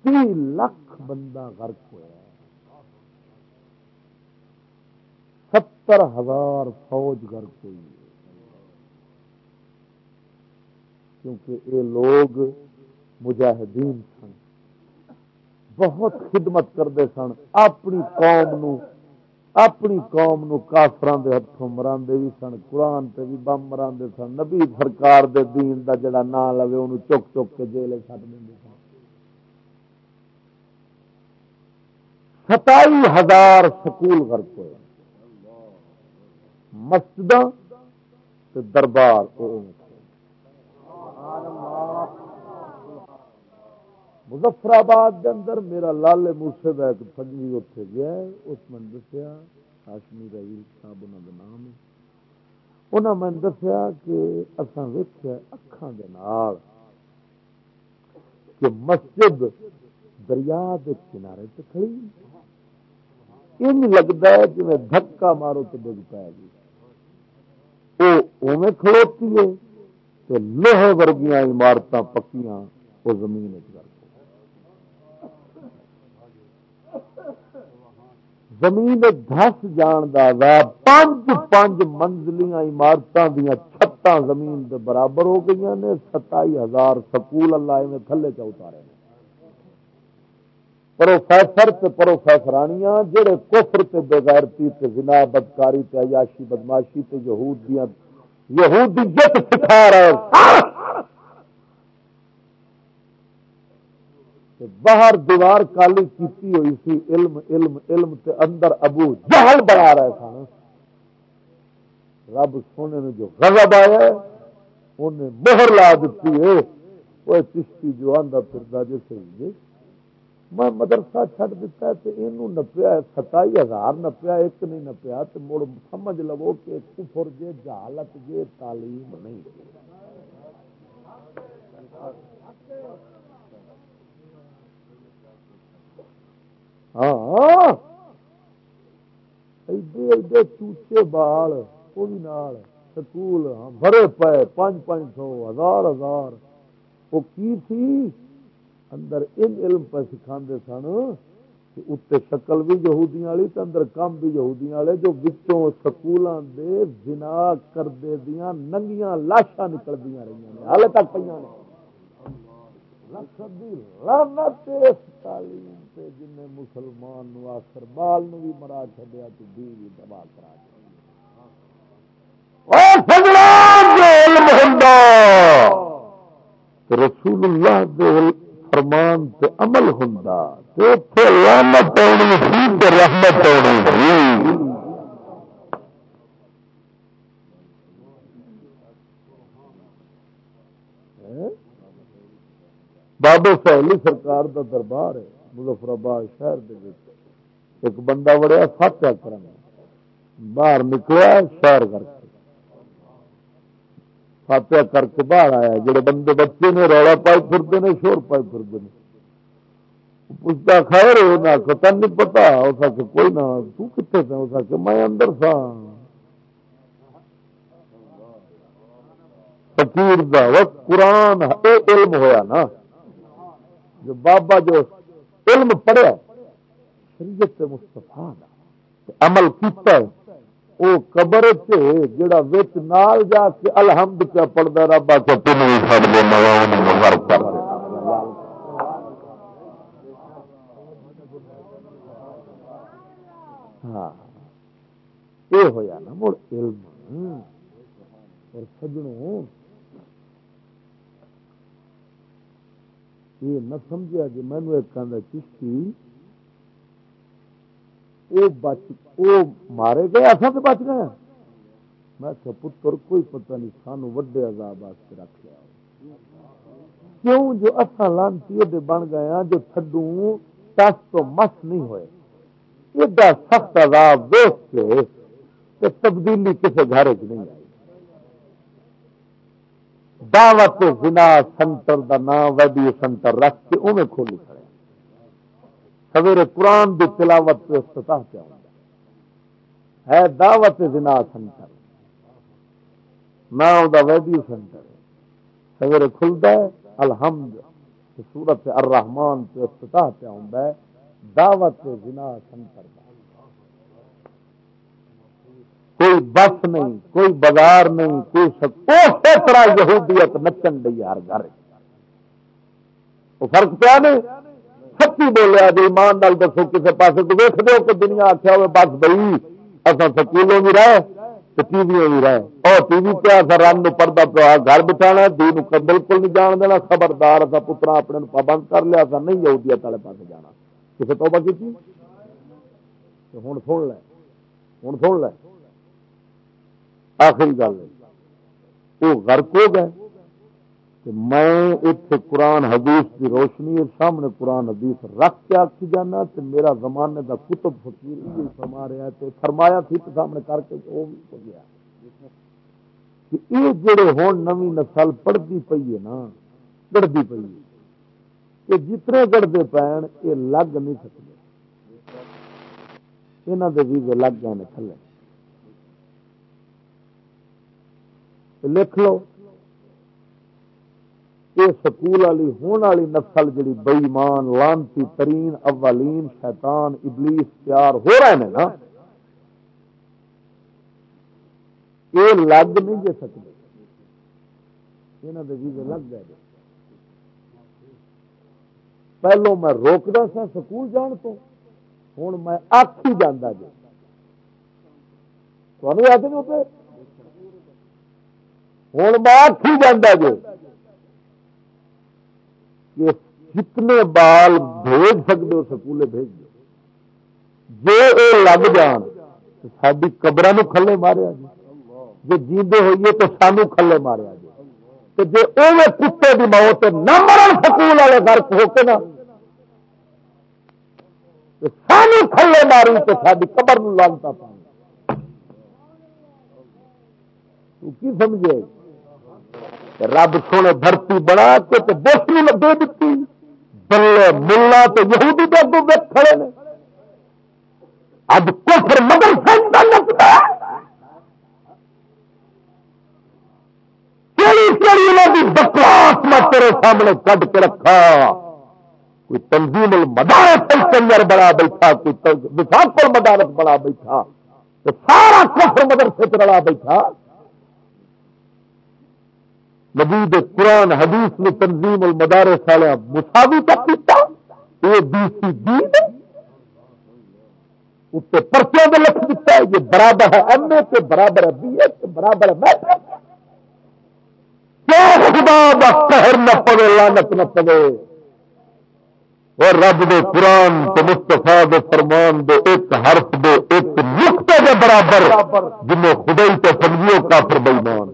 تی لاکھ بندہ غرق ہوا ستر ہزار فوج گرک ہوئی کیونکہ یہ لوگ مجاہدین سن۔ بہت خدمت کرتے سن۔ اپنی قوم نو، اپنی قوم نو کافران دے ہاتھوں مرا بھی سن۔ قرآن تے بھی بم مرا سن۔ نبی سرکار دے دین دا جڑا نام لو ان چک چک کے جیل چٹ دیں سن۔ ستائی ہزار سکول غرق ہوئے۔ مسجد دربار مظفر آباد کے اندر میرا لال موسے کا ایک فنجی اتنے گیا اس میں دسیا، ہاشمی رحیل صاحب انہوں کا نام ہے۔ انہوں میں دسیا کہ اصل ویچیا اکھان کے نال کہ مسجد دریا کے کنارے سے کھڑی۔ ان لگتا ہے جی دھکا مارو تو ڈگ پائے گی۔ وہ اوے کھڑوتی ہے لوہے ورگیاں عمارت پکیاں وہ زمین زمین دس جان دا پانچ پانچ منزلیاں عمارتوں دیا چھتاں زمین دے برابر ہو گئی نے ستائی ہزار سکول اللہ میں تھلے چ اتارے۔ پروفیسر تے پروفیسرانیاں جڑے کفر تے بغیرتی تے زنا بدکاری تے عیاشی بدماشی تے یہود یہودیاں یہودیت سکھا رہے باہر دیوار کالی کیتی ہوئی سی، علم علم علم تے اندر ابو جہل بنا رہے سن رب سونے نے جو غضب آیا ہے، انہیں مہر لا دیتی ہے۔ وہ چشتی جو آدھا پھر جیسے میں مدرسہ چھڈ دیتا ہے تو یہ نپیا ستائی ہزار نپیا ایک نہیں نپیا تو مڑ سمجھ لو کہ کفر جے، جہالت جے، تعلیم نہیں ہاں۔ ایڈے ایڈے چوچے بال وہ بھی سکول ہاں، بھرے پے پانچ پانچ سو، ہزار ہزار۔ وہ کی تھی؟ اندر ان علم پہ سکھا سن اتنے شکل بھی یہودیاں والی تو اندر کم بھی یہودیاں والے جو بچوں سکولوں دے جنا کردے دیا ننگیاں لاشاں نکل دیا رہی ہیں ہال تک پہ تعلیم سے جن مسلمان نو آخر بال نو بھی مرا چڈیا تو بھی دبا کرا رسول اللہ دے فرمان تے عمل ہوں رحمت رحمت بابے سہلی سرکار دا دربار ہے مظفر آباد شہر دے ایک بندہ وڑیا فاتح کرنا باہر نکلیا شہر کر کے فاتح کر کے باہر آیا۔ جڑے بندے بچے نے رولا پائی پھرتے ہیں شور پائی پھرتے ہیں پوچھتا خیر ہو نہ تن نہیں پتا۔ ہو سکے کوئی نہ، تو کتنے سے ہو سکے میں اندر سا فقیر دا وقت قرآن اے علم ہویا نا۔ جو بابا جو علم پڑھیا، شریعت مستفا عمل کیتا ہے۔ وہ قبر جڑا وچ نال جا کے الحمد کیا پڑھتا رب آ کے ہاں یہ ہوا نا مڑ علم۔ اور سجنوں، یہ نہ سمجھا کہ مینو ایک چشتی وہ بچ، وہ مارے گئے، اصل تو بچ گئے۔ میں پتر، کوئی پتہ نہیں سان وڈے عذاب واسطے رکھ لیا۔ کیوں؟ جو اصا لانتی بن گئے ہیں، جو تھڈو ٹس تو مس نہیں ہوئے۔ ایڈا سخت عذاب دیکھ کے کہ تبدیلی کسی گھر چ نہیں آئی۔ دعوت زنا سنٹر دا نام، ویڈیو سنٹر رکھ کے انہیں کھولی کھڑے۔ سویرے قرآن دی تلاوت پہ افتتاح کیا ہوتا ہے دعوت زنا سنٹر نہ ویڈیو سینٹر ہے سویرے کھلتا ہے، الحمد۔ سورت الرحمان پہ افتتاح کیا ہوتا ہے دعوت زنا سنٹر کوئی بس نہیں، کوئی بازار نہیں، کوئی اسی طرح یہودیت نچن ڈی ہر گھر۔ وہ فرق کیا نہیں؟ سچی بولیا جی ایمان نال دسو کسی پاس تو ویخ دو کہ دنیا آخیا ہوئے، بس بئی اصا سکولوں بھی رہے تو ٹی وی بھی رہے۔ اور ٹی وی پہ اصا رن پڑتا پیا گھر بٹھا دی بالکل نہیں جان دینا، خبردار اصا پترا اپنے پابند کر لیا اصا نہیں یہودیت والے پاس جانا۔ کسی توبہ کی ہوں سن لے ہوں سن لے۔ آخری گل وہ غرق ہو گئے۔ کہ میں اتنے قرآن حدیث کی روشنی سامنے قرآن حدیث رکھ کے آخی جانا تو میرا زمانے کا کتب فکیر یہ فرما رہا ہے فرمایا تھی تو سامنے کر کے وہ بھی ہو گیا۔ کہ یہ جڑے ہوں نو نسل پڑھتی پی ہے نا گڑتی پی ہے۔ یہ جتنے گڑتے پین یہ لگ نہیں سکتے۔ یہاں کے ویزے لگ گئے تھلے لکھ لو۔ یہ سکول والی ہونے والی نسل جی بئیمان لانتی ترین اولین شیطان، ابلیس تیار ہو رہے ہیں نا یہ لگ نہیں جے سکتے۔ یہاں کے ویزے لگ گئے پہلو میں روکتا سا سکول جان تو ہوں میں آخ ہی جانا جی تمہیں آتے ہوں میں آخ ہی جانا جی کہ جتنے بال بھیج سکتے ہو، سکولے بھیج دو۔ جی یہ لگ جان، تو ساری قبر کھلے ماریا جی جی جیندے ہوئیے، تو سانو کھلے ماریا جی جی وہ کتے کی موت نہ مرن سکول والے گھر ہو کے نا سانو کھلے ماری تو ساری قبر لانتا پا کی سمجھے؟ رب سونے دھرتی بنا کے تو بوسری دے دیتی بلے ملا تو یہودی دے اگوں کھڑے نے۔ اب کفر مگر سنتا لگتا ہے۔ بکواس میں تیرے سامنے کٹ کے رکھا۔ کوئی تنظیم المدارت چنجر بڑا بیٹھا، کوئی وفاق المدارت بڑا بیٹھا۔ تو سارا کفر مدرسے رلا بیٹھا۔ نبی قرآن، حدیث میں تنظیم المدارس والے مساوی تک پیتا اے بی سی ڈی اتنے پرچوں میں لکھ دیتا ہے یہ برابر ہے ایم اے کے، برابر ہے بی اے کے، برابر ہے میٹرک خدا قہر نہ پڑے لانت نہ پڑے. اور رب دے قرآن تو مستفا دے فرمان دے ایک حرف دے ایک نقطے کے برابر جنہیں خدائی تو سمجھو کافر بےمان.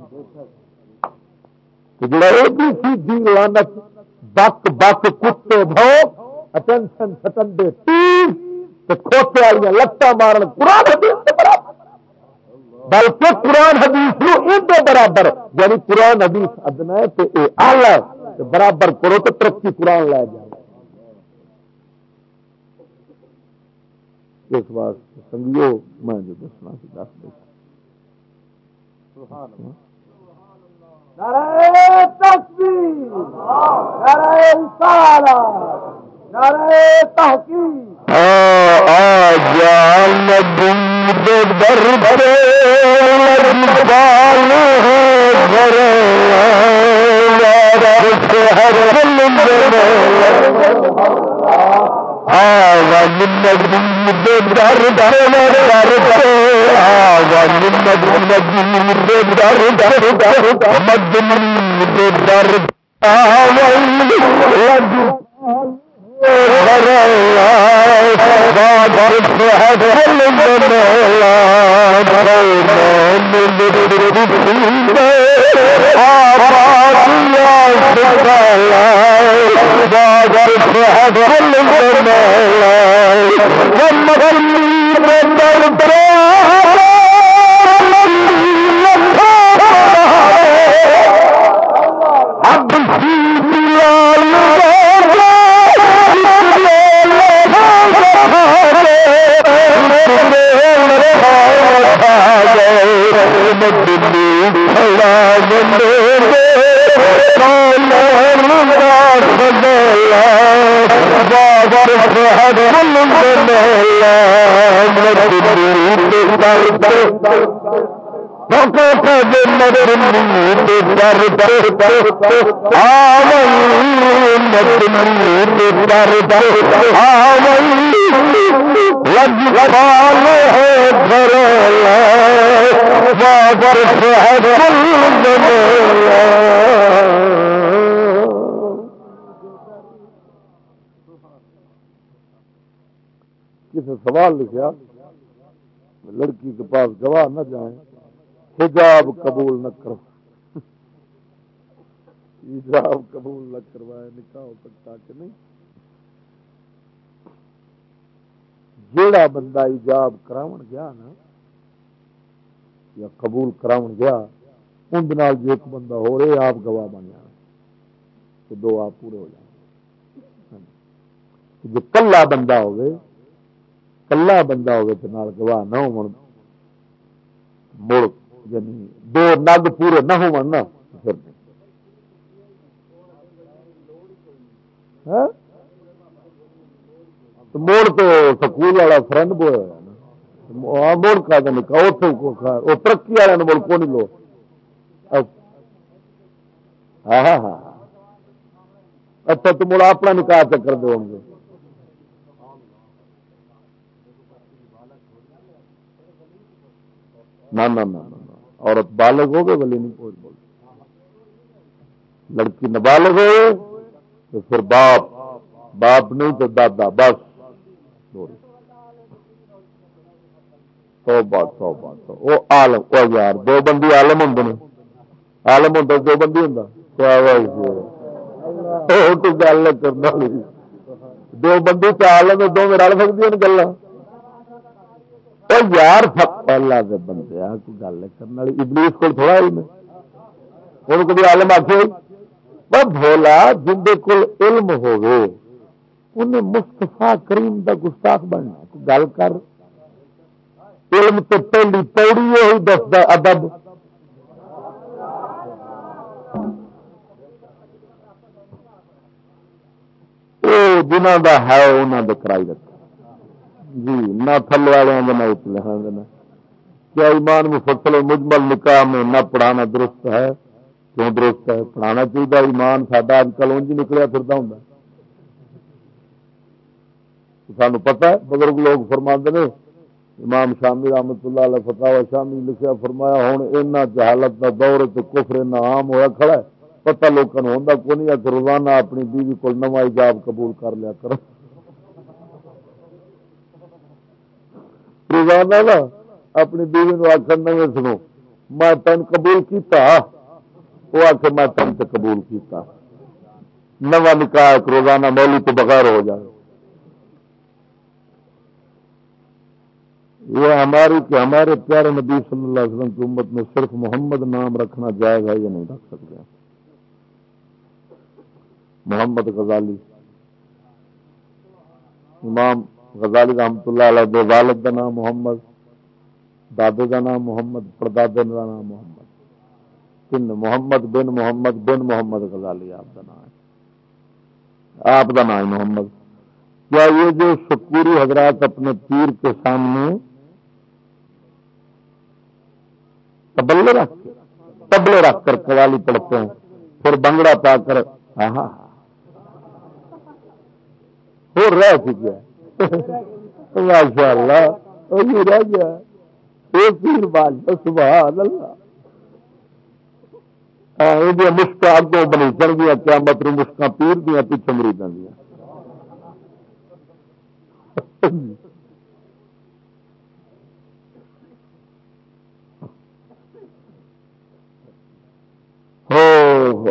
لانت بک بک کتے بھو اٹینشن سٹنڈے تیر کھوتے والی لتاں مارن قرآن برابر۔ بلکہ قرآن حدیث نو برابر یعنی قرآن حدیث ادنا ہے تو یہ آل ہے برابر کرو تو ترقی قرآن لے جائے۔ اس بات سنگیو، میں جو دسنا سی دس دے۔ نعرہ تکبیر نعرہ رسالہ تحقیق۔ در بھرے لرمبان بھرے ہر ملن بھرے در در در در آواز مدین در در در در مدین در در آواز اب سی لال گیا جاگر کسی سوال لکھا لڑکی کے پاس گواہ نہ جائیں۔ حجاب قبول نہ کرو۔ حجاب قبول نہ کروائے نکاح ہو سکتا کہ نہیں۔ جیڑا بندہ ایجاب کراون گیا نا یا قبول کراون گیا اندر جو ایک بندہ ہو رہے آپ گواہ بن جانا۔ تو دو آپ پورے ہو جائیں جو کلا بندہ ہوگے کلا بندہ ہوگے تو نال گواہ نہ ہو مڑ, یعنی دو نگ پورے نہ ہو ہاں؟ موڑ تو سکول والا فرنڈ بویا ہاں، موڑ کا نکاح وہ ترقی والے مڑ کو نہیں لو۔ ہاں،, ہاں اچھا تو مڑ اپنا نکاح چکر دو گے۔ نہ۔ عورت بالغ ہو گئے، ولی نہیں پہنچ بول لڑکی نابالغ ہو، تو پھر باپ باپ نہیں تو دادا، بس۔ سو بات سو وہ آلم وہ یار، دو بندی آلم ہوں آلم ہوں دو بندی ہوں گل کرنا دو بندی آلم دو میں رل سکتی ہیں گلا یار اللہ کے بندے گل کرنے والی۔ ابلیس کو تھوڑا علم ہے۔ ہوں کبھی آلم آخ بھولا، جن کو علم ہوگے انہیں مستفا کریم کا گستاخ بننا گل کر۔ علم تو پہلی پوڑی ہوئی دستا ادب۔ جنہ دا ہے انہوں نے کرائی رکھ جی نہ تھلے والوں نہ اتنے اتلے کیا ایمان مفصل مجمل نکاح میں نہ پڑھانا درست ہے؟ کیوں درست ہے؟ پڑھانا چاہیے ایمان، ساڈا اج کل انج نکلیا پھرتا ہوں سانو پتا ہے، بزرگ لوگ فرما نے، امام شامی رحمت اللہ علیہ فتح شامی لکھا فرمایا ہوں اینا جہالت کا دور تو کفر عام ہوا کھڑا ہے۔ پتا لوگوں ہوں کو نہیں کہ روزانہ اپنی بیوی کو نواں ایجاب قبول کر لیا کر روزانہ نا، اپنی بیوی کو آخر نہیں سنو، میں تین قبول کیتا۔ وہ آخر میں تین سے قبول کیتا۔ نواں نکاح روزانہ مولی تو بغیر ہو جائے۔ یہ ہماری کہ ہمارے پیارے نبی صلی اللہ علیہ وسلم کی امت میں صرف محمد نام رکھنا جائز ہے یا نہیں رکھ سکتے؟ محمد غزالی۔ امام غزالی رحمت اللہ علیہ دے والد کا نام محمد، دادے کا نام محمد، پردادے کا نام محمد۔ تین محمد بن محمد بن محمد غزالی، آپ کا نام۔ ہے آپ کا نام محمد۔ کیا یہ جو شکوری حضرات اپنے پیر کے سامنے تبلے رکھ کے، تبلے رکھ کر قوالی پڑھتے ہیں، پھر بنگڑا پا کر ہاں ہو رہ چکا ماشاء اللہ رہ گیا پیر بال سبحان اللہ۔ مشکا اگوں بنی چڑھ گیا کیا مطلب مشکل پیر دیا پیچھے مریضوں دیا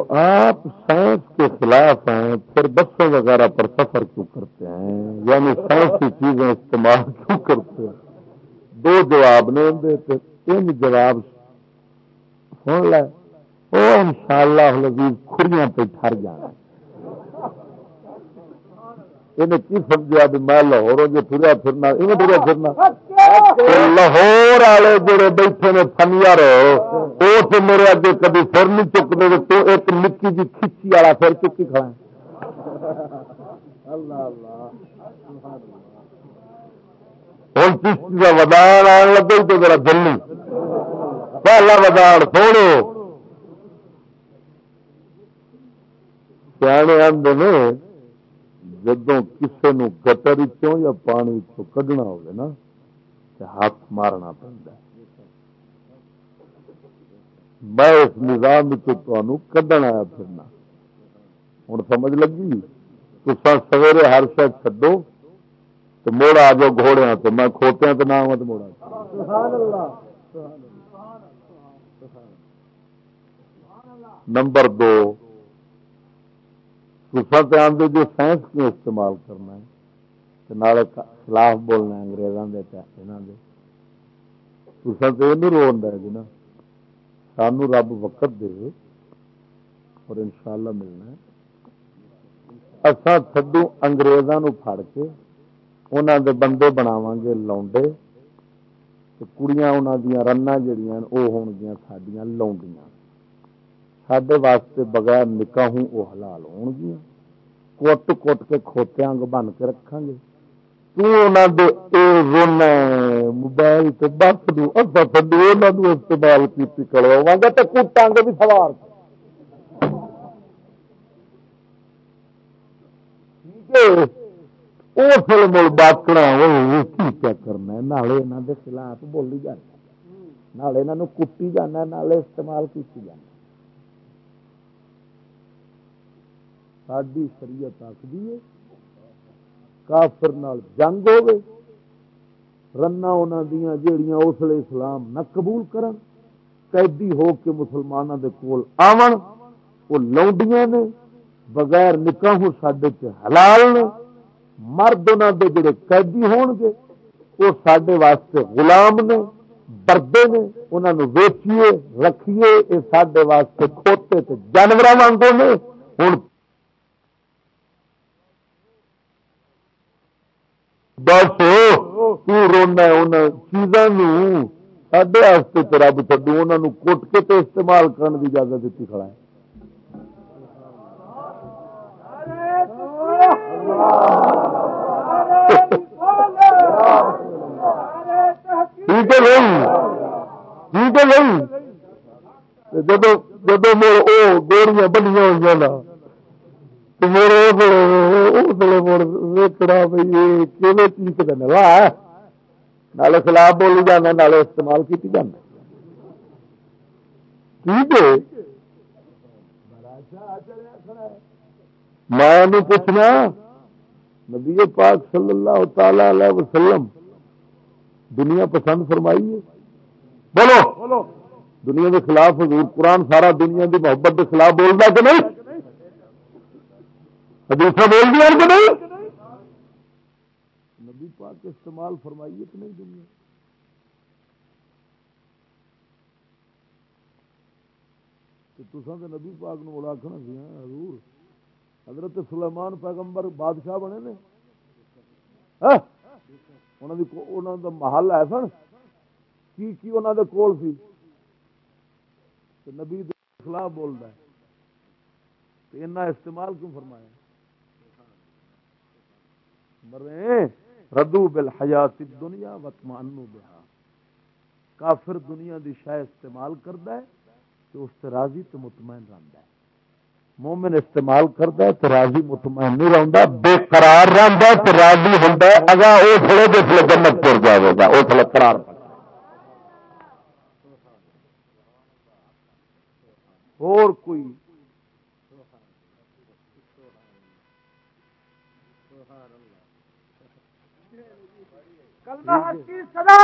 آپ سائنس کے خلاف ہیں پھر بسوں وغیرہ پر سفر کیوں کرتے ہیں؟ یعنی سائنس کی چیزیں استعمال کیوں کرتے ہیں؟ دو جواب نے دیتے، تین جواب سن لے۔ وہ ان شاء اللہ لذیذ کھڑیاں پہ ٹھر جانا۔ انہیں کی سمجھا بھی میں لاہور جو ٹریا پھرنا، انہیں ٹریا پھرنا۔ لاہور والے جڑے بیٹھے نے وہ تو میرے اگے کبھی پھر نہیں چکتے تو ایک نکی جی کھچی والا پھر چکی کھڑا ہوں چشتی کا ودان آن لگے تو میرا دلی پہلا ودان سوڑو سیانے آدھے جدو کسی گٹر چوں یا پانی چو کھنا ہوا ہاتھ مارنا پڑتا میں اس نظام کھڈن آیا پھرنا۔ ہوں سمجھ لگی؟ تو سویرے ہر شاید چڈو تو موڑ آ جاؤ گھوڑے تو میں کھوتیا تو نہ آ موڑا۔ نمبر دو تے آدھے جو سائنس کیوں استعمال کرنا ہے۔ خلاف بولنا اگریزوں کے تو یہ نہیں جی نا۔ سانو رب وقت دے اور انشاءاللہ ملنا ہے۔ اصا تھڈو اگریزوں پھڑ کے انہوں دے بندے بناو گے لاؤنڈے کڑیاں انہوں دیا رنا جہیا وہ ہون گیا سڈیا لاؤنڈیاں سڈے واسطے بغیر نکاحوں وہ حلال ہون گیا کٹ کٹ کے کھوتے انگ بن کے رکھا گے۔ موبائل سے بس دو اصا تھڈو استعمال کی کروا گا تو کٹاں گے بھی سوار اس مل باکڑا کیا کرنا نالے یہاں کے خلاف بولی جانا نالے یہاں کٹی جانا نالے استعمال کی جانا ساری شریعت آخری ہے کافر نال جنگ ہوے رنا انہوں دیا جیڑیاں اسلے اسلام نہ قبول کرن، قیدی ہو کے مسلمانوں دے کول آون، وہ لونڈیاں نے، بغیر نکاحوں سڈے حلال نے، مرد انہوں دے جڑے قیدی ہون گے، وہ سڈے واسطے غلام نے، بردے نے انہوں ویچیے، رکھیے، یہ سڈے واسطے کھوتے جانور وانگوں نے ہوں بس رونا ان چیزوں سڈے رب چڈو انہوں کٹ کے تو استعمال کرنے کی اجازت دیتی کھڑا ہے ٹھیک ہے نہیں ٹھیک ہے نہیں جب جب گوڑیاں بنیا ہوئی نالے خلاف بولی جانا نالے استعمال کی جانا ٹھیک ہے میں پوچھنا نبی پاک صلی اللہ تعالی علیہ وسلم دنیا پسند فرمائی ہے بولو دنیا کے خلاف حضور قرآن سارا دنیا کی محبت کے خلاف بولتا کہ نہیں حدیث بول دیا کہ نہیں؟ نبی پاک استعمال فرمائیے کہ نہیں دنیا۔ تسان تو نبی پاک نو آخنا سی ہاں، حضور۔ حضرت سلیمان پیغمبر بادشاہ بنے نے۔ ہاں؟ انہوں کا محل ہے سن۔ کی کی انہوں دے کول سی؟ نبی خلاف بولتا ہے۔ استعمال کیوں فرمایا؟ مرے ردو بل حیات دنیا وطمانو بہا۔ کافر دنیا دی شاہ استعمال کرتا ہے تو اس سے راضی تو مطمئن رہتا ہے۔ مومن استعمال کرتا ہے تو راضی مطمئن نہیں رہتا بے قرار رہتا ہے تو راضی ہوتا ہے۔ اگر وہ تھوڑے جس لیے جنت پور جائے گا وہ تھوڑا قرار اور کوئی کی سزا